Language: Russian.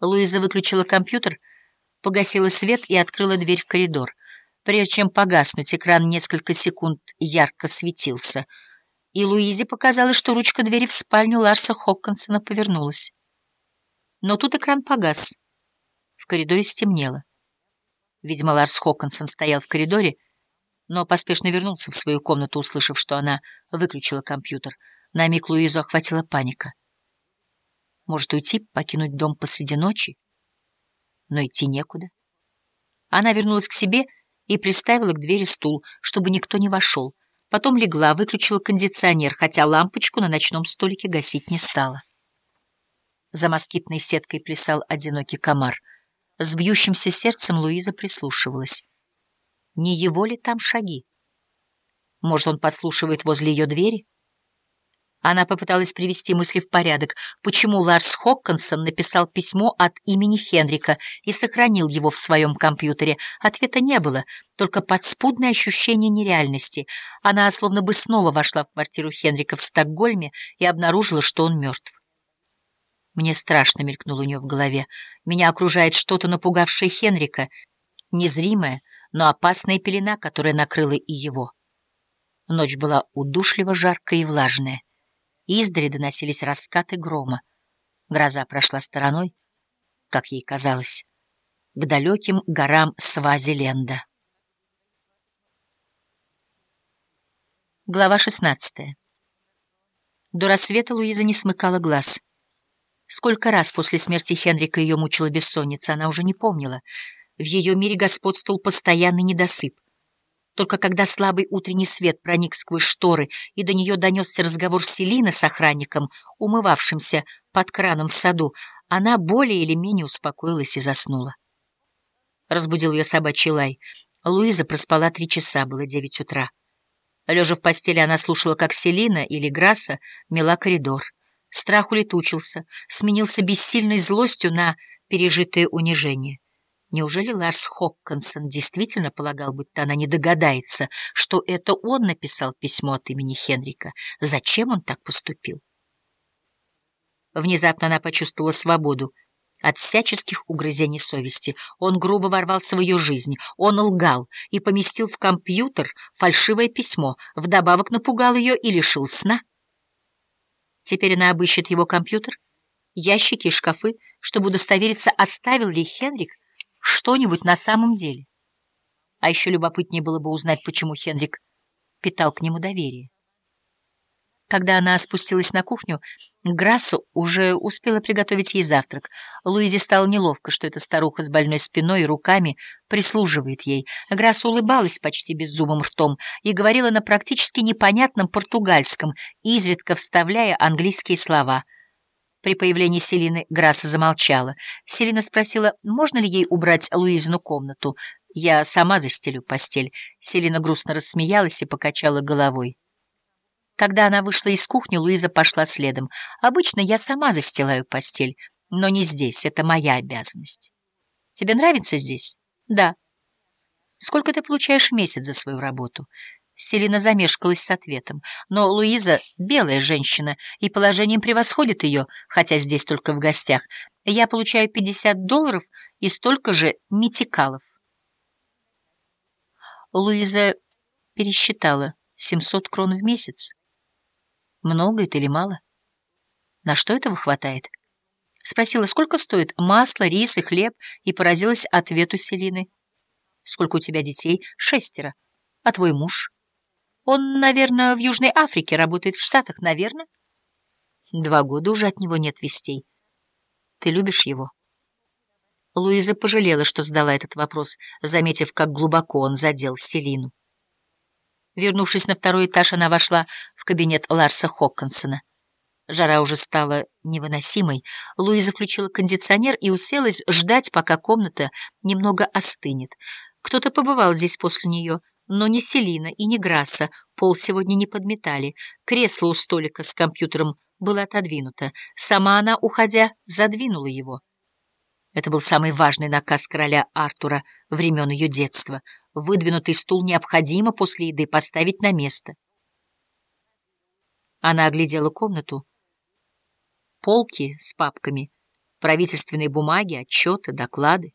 Луиза выключила компьютер, погасила свет и открыла дверь в коридор. Прежде чем погаснуть, экран несколько секунд ярко светился, и Луизе показалось, что ручка двери в спальню Ларса Хоккинсона повернулась. Но тут экран погас. В коридоре стемнело. Видимо, Ларс Хоккинсон стоял в коридоре, но поспешно вернулся в свою комнату, услышав, что она выключила компьютер. На миг Луизу охватила паника. Может уйти, покинуть дом посреди ночи? Но идти некуда. Она вернулась к себе и приставила к двери стул, чтобы никто не вошел. Потом легла, выключила кондиционер, хотя лампочку на ночном столике гасить не стала. За москитной сеткой плясал одинокий комар. С бьющимся сердцем Луиза прислушивалась. Не его ли там шаги? Может, он подслушивает возле ее двери? Она попыталась привести мысли в порядок, почему Ларс Хоккинсон написал письмо от имени Хенрика и сохранил его в своем компьютере. Ответа не было, только подспудное ощущение нереальности. Она словно бы снова вошла в квартиру Хенрика в Стокгольме и обнаружила, что он мертв. Мне страшно мелькнуло у нее в голове. Меня окружает что-то, напугавшее Хенрика, незримая, но опасная пелена, которая накрыла и его. Ночь была удушливо жаркая и влажная. Издали доносились раскаты грома. Гроза прошла стороной, как ей казалось, к далеким горам Свазиленда. Глава шестнадцатая. До рассвета Луиза не смыкала глаз. Сколько раз после смерти Хенрика ее мучила бессонница, она уже не помнила. В ее мире господствовал постоянный недосып. Только когда слабый утренний свет проник сквозь шторы, и до нее донесся разговор Селины с охранником, умывавшимся под краном в саду, она более или менее успокоилась и заснула. Разбудил ее собачий лай. Луиза проспала три часа, было девять утра. Лежа в постели, она слушала, как Селина или Грасса мела коридор. Страх улетучился, сменился бессильной злостью на пережитое унижение. Неужели Ларс Хоккинсон действительно полагал, будто она не догадается, что это он написал письмо от имени Хенрика? Зачем он так поступил? Внезапно она почувствовала свободу от всяческих угрызений совести. Он грубо ворвался в ее жизнь, он лгал и поместил в компьютер фальшивое письмо, вдобавок напугал ее и лишил сна. Теперь она обыщет его компьютер, ящики и шкафы, чтобы удостовериться, оставил ли Хенрик что-нибудь на самом деле. А еще любопытнее было бы узнать, почему Хенрик питал к нему доверие. Когда она спустилась на кухню, Грассу уже успела приготовить ей завтрак. Луизе стало неловко, что эта старуха с больной спиной и руками прислуживает ей. Грасса улыбалась почти беззубым ртом и говорила на практически непонятном португальском, изредка вставляя английские слова — при появлении Селины Грасса замолчала. Селина спросила, можно ли ей убрать Луизину комнату. «Я сама застелю постель». Селина грустно рассмеялась и покачала головой. Когда она вышла из кухни, Луиза пошла следом. «Обычно я сама застилаю постель, но не здесь, это моя обязанность». «Тебе нравится здесь?» «Да». «Сколько ты получаешь в месяц за свою работу?» Селина замешкалась с ответом, но Луиза — белая женщина, и положением превосходит ее, хотя здесь только в гостях. Я получаю 50 долларов и столько же метикалов. Луиза пересчитала 700 крон в месяц. Много это или мало? На что этого хватает? Спросила, сколько стоит масло, рис и хлеб, и поразилась ответу Селины. Сколько у тебя детей? Шестеро. А твой муж? Он, наверное, в Южной Африке, работает в Штатах, наверное. Два года уже от него нет вестей. Ты любишь его? Луиза пожалела, что задала этот вопрос, заметив, как глубоко он задел Селину. Вернувшись на второй этаж, она вошла в кабинет Ларса Хоккинсона. Жара уже стала невыносимой. Луиза включила кондиционер и уселась ждать, пока комната немного остынет. Кто-то побывал здесь после нее — но ни Селина и ни Грасса пол сегодня не подметали. Кресло у столика с компьютером было отодвинуто. Сама она, уходя, задвинула его. Это был самый важный наказ короля Артура времен ее детства. Выдвинутый стул необходимо после еды поставить на место. Она оглядела комнату. Полки с папками правительственные бумаги, отчеты, доклады.